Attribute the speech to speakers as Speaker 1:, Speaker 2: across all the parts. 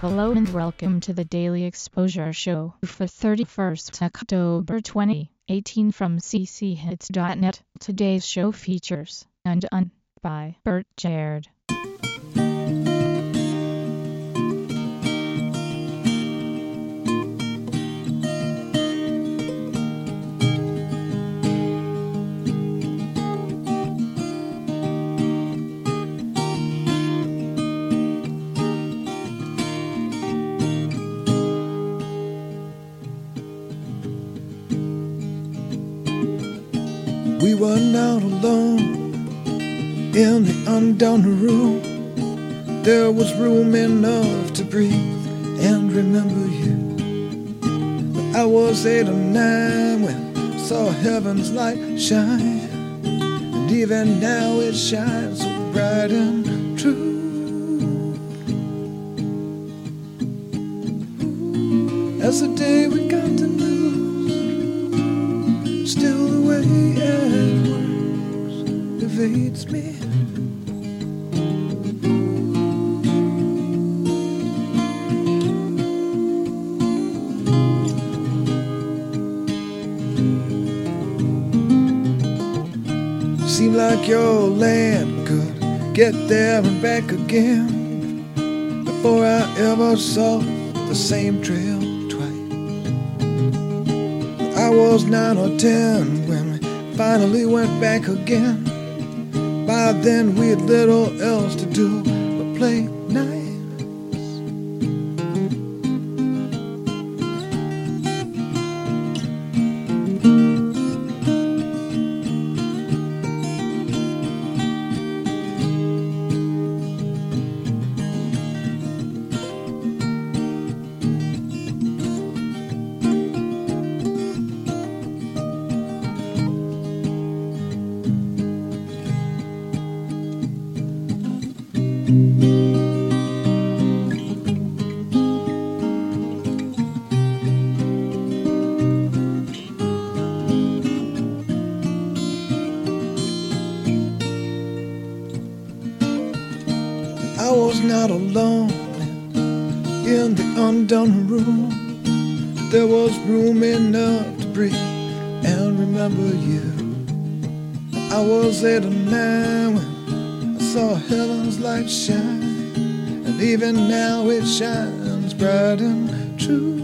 Speaker 1: Hello and welcome to the Daily Exposure Show for 31st October 2018 from cchits.net. Today's show features Undone by Bert Jared.
Speaker 2: We were not alone in the undone room. There was room enough to breathe and remember you. I was eight or nine when I saw heaven's light shine. And even now it shines so bright and true. As the day we got to lose, still the way evades me. Seemed like your land could get there and back again before I ever saw the same trail twice. I was nine or ten when we finally went back again. Then we had little else to do but play nice. I was not alone in the undone room. There was room enough to breathe and remember you. I was eight or nine Saw heaven's light shine, and even now it shines bright and true.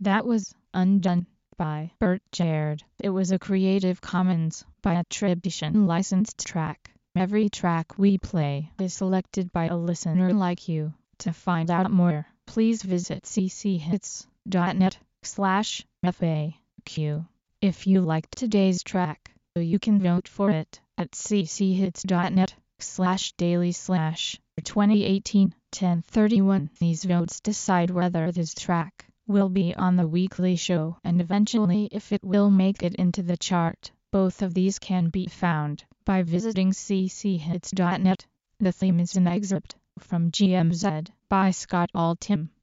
Speaker 1: That was Undone by Bert Jared. It was a Creative Commons by attribution licensed track. Every track we play is selected by a listener like you. To find out more, please visit cchits.net slash FAQ. If you liked today's track, you can vote for it at cchits.net slash daily slash 2018 1031. These votes decide whether this track will be on the weekly show and eventually if it will make it into the chart. Both of these can be found by visiting cchits.net. The theme is an excerpt from GMZ by Scott Altham.